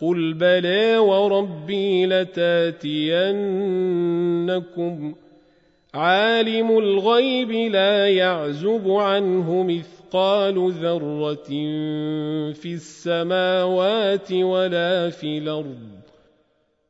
قل بلى وربي لتاتينكم عالم الغيب لا يعزب عنه مثقال ذره في السماوات ولا في الأرض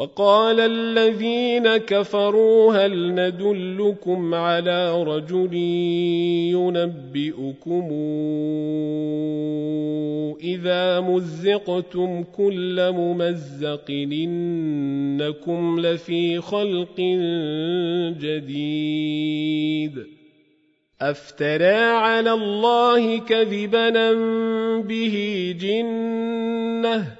وقال الذين كفروا هل ندلكم على رجل ينبئكم إذا مزقتم كل ممزق إنكم لفي خلق جديد أفترى على الله كذبا به جنة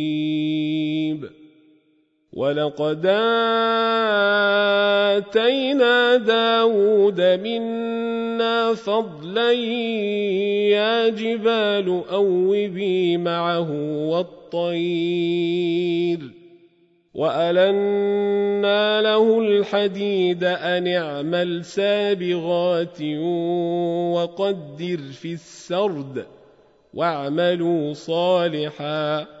ولقد آتينا داود منا فضلا يا جبال أوبي معه والطير وألنا له الحديد أن اعمل سابغات وقدر في السرد واعملوا صالحاً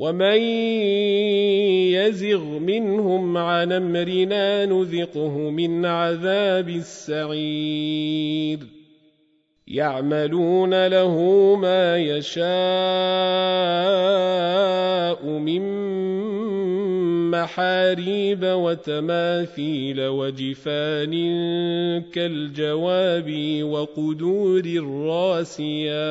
ومن يزغ منهم عن امرنا نذقه من عذاب السعير يعملون له ما يشاء من محاريب وتماثيل وجفان كالجواب وقدور الراسيات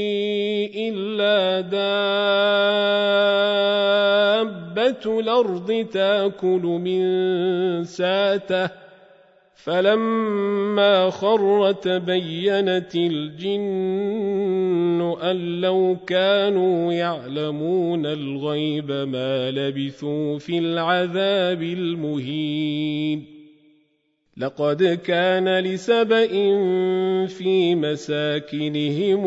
إلا دابة الأرض تأكل من ساته. فلما خر تبينت الجن أن لو كانوا يعلمون الغيب ما لبثوا في العذاب المهين. لقد كان لسبأ في مساكنهم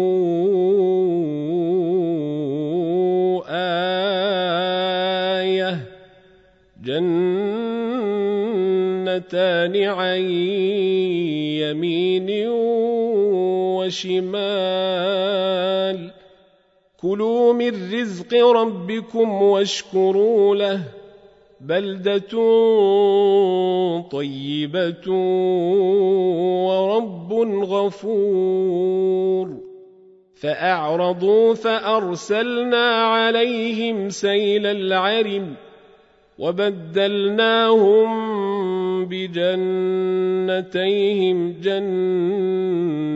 جنة جنتان عن يمين وشمال. كلوا من رزق ربكم واشكروا له بلدة طيبة ورب غفور. فأعرضوا فأرسلنا عليهم سيل العرم وبدلناهم بجنتيهم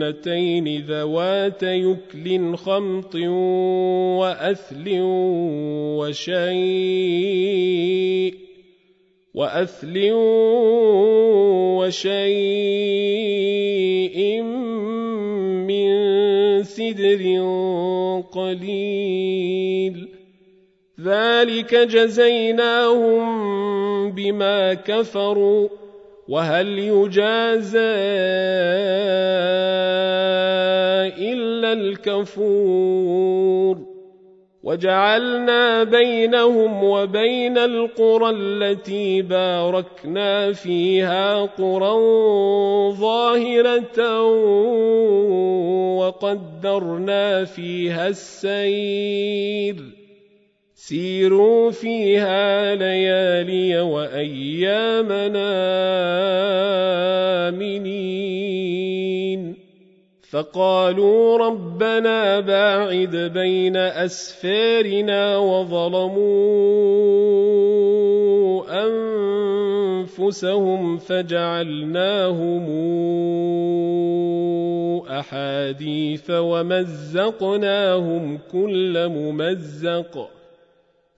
جنتين ذوات يكل خمط وأثل وشيء وأثل وشيء من سدر قليل. ذلك جزيناهم بما كفروا. وهل يجازى إلا الكفور وجعلنا بينهم وبين القرى التي باركنا فيها قرى ظاهرة وقدرنا فيها السير سيروا فيها ليالي وأيامنا آمنين. فقالوا ربنا باعد بين أسفارنا وظلموا أنفسهم فجعلناهم أحاديث ومزقناهم كل ممزق.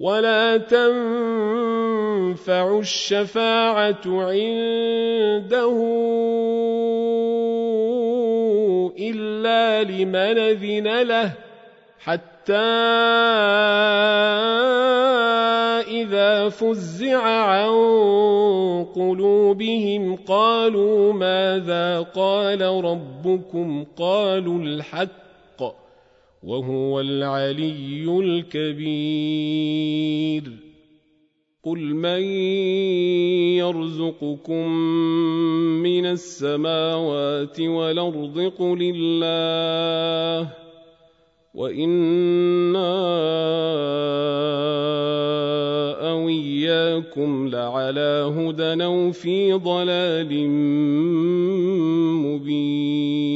ولا تنفع الشفاعة عنده إلا لمن أذن له حتى إذا فزع عن قلوبهم قالوا ماذا قال ربكم قالوا الحق وهو العلي الكبير. قل من يرزقكم من السماوات والأرض؟ قل الله. وإنا أو اياكم لعلى هدى أو في ضلال مبين.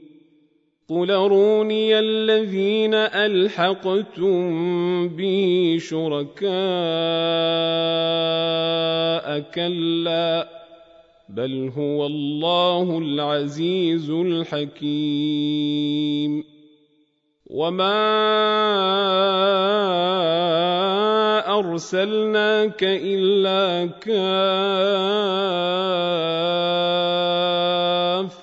قل أروني الذين ألحقتم به شركاء كلا بل هو الله العزيز الحكيم وما أرسلناك إلا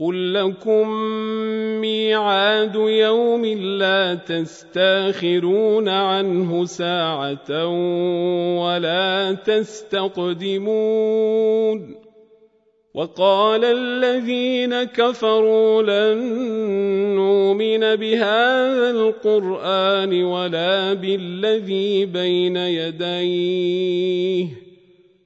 قل لكم ميعاد يوم لا تستاخرون عنه ساعه ولا تستقدمون وقال الذين كفروا لن نؤمن بهذا القران ولا بالذي بين يديه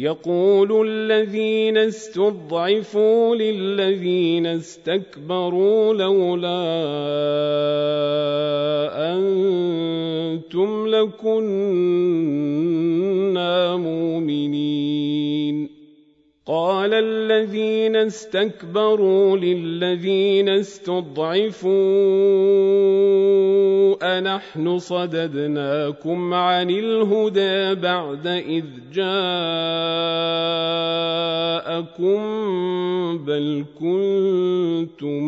يقول الذين استضعفوا للذين استكبروا لولا أنتم لكنا مؤمنين. قال الذين استكبروا للذين استضعفوا انحن صددناكم عن الهدى بعد اذ جاءكم بل كنتم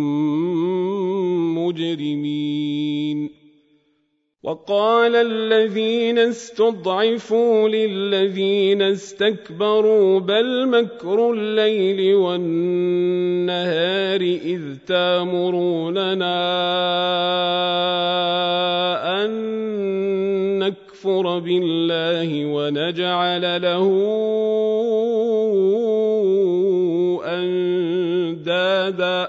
مجرمين وقال الذين استضعفوا للذين استكبروا بل مكر الليل والنهار إذ تامروننا أن نكفر بالله ونجعل له أندادا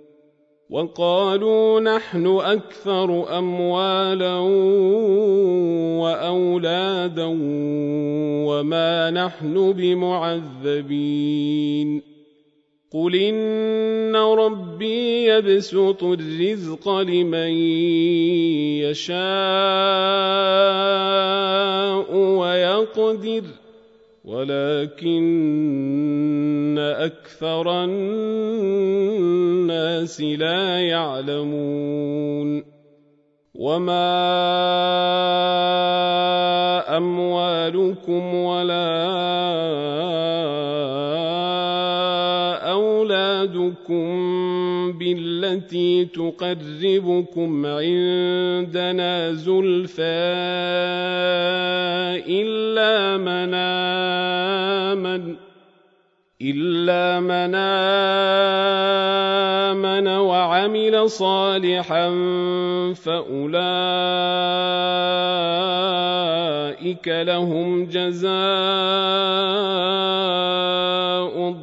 وقالوا نحن أكثر أموالا وأولادا وما نحن بمعذبين. قل إن ربي يبسط الرزق لمن يشاء ويقدر. ولكن أكثر الناس لا يعلمون وما أموالكم بالتي تقربكم عندنا زلفى إلا من آمن إلا من آمن وعمل صالحا فأولئك لهم جزاء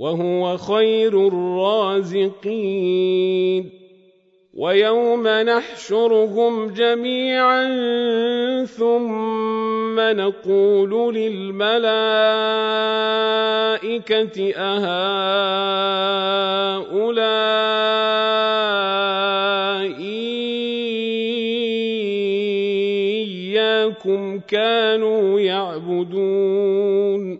وهو خير الرازقين. ويوم نحشرهم جميعا ثم نقول للملائكة أهؤلاء إياكم كانوا يعبدون.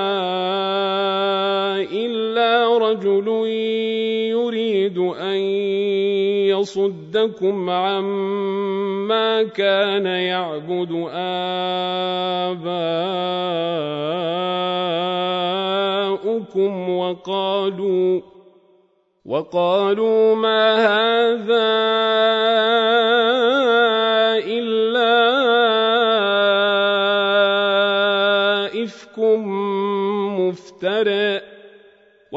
أن يصدكم عما كان يعبد آباؤكم وقالوا وقالوا ما هذا إلا إفك مفترئ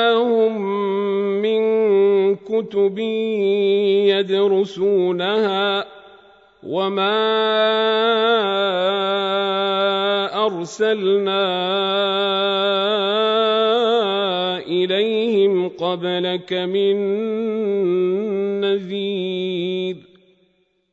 آتيناهم من كتب يدرسونها وما أرسلنا إليهم قبلك من نذير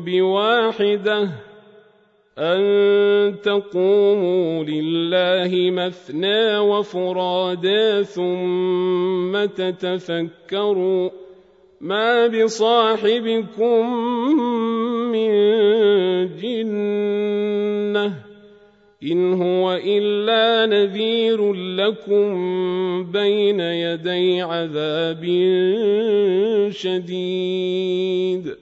بواحدة أن تقوموا لله مثنى وفرادا ثم تتفكروا ما بصاحبكم من جنة إن هو إلا نذير لكم بين يدي عذاب شديد.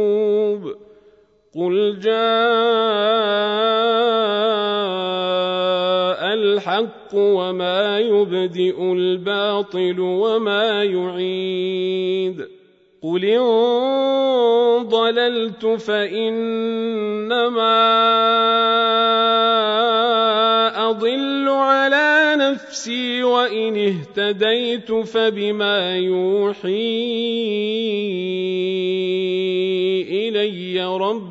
قل جاء الحق وما يبدئ الباطل وما يعيد قل ان ضللت فانما اضل على نفسي وان اهتديت فبما يوحي الي ربي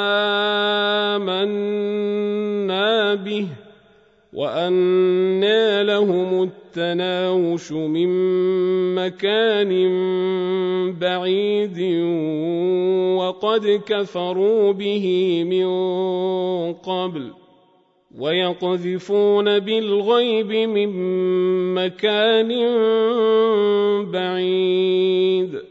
به وأنى لهم التناوش من مكان بعيد وقد كفروا به من قبل ويقذفون بالغيب من مكان بعيد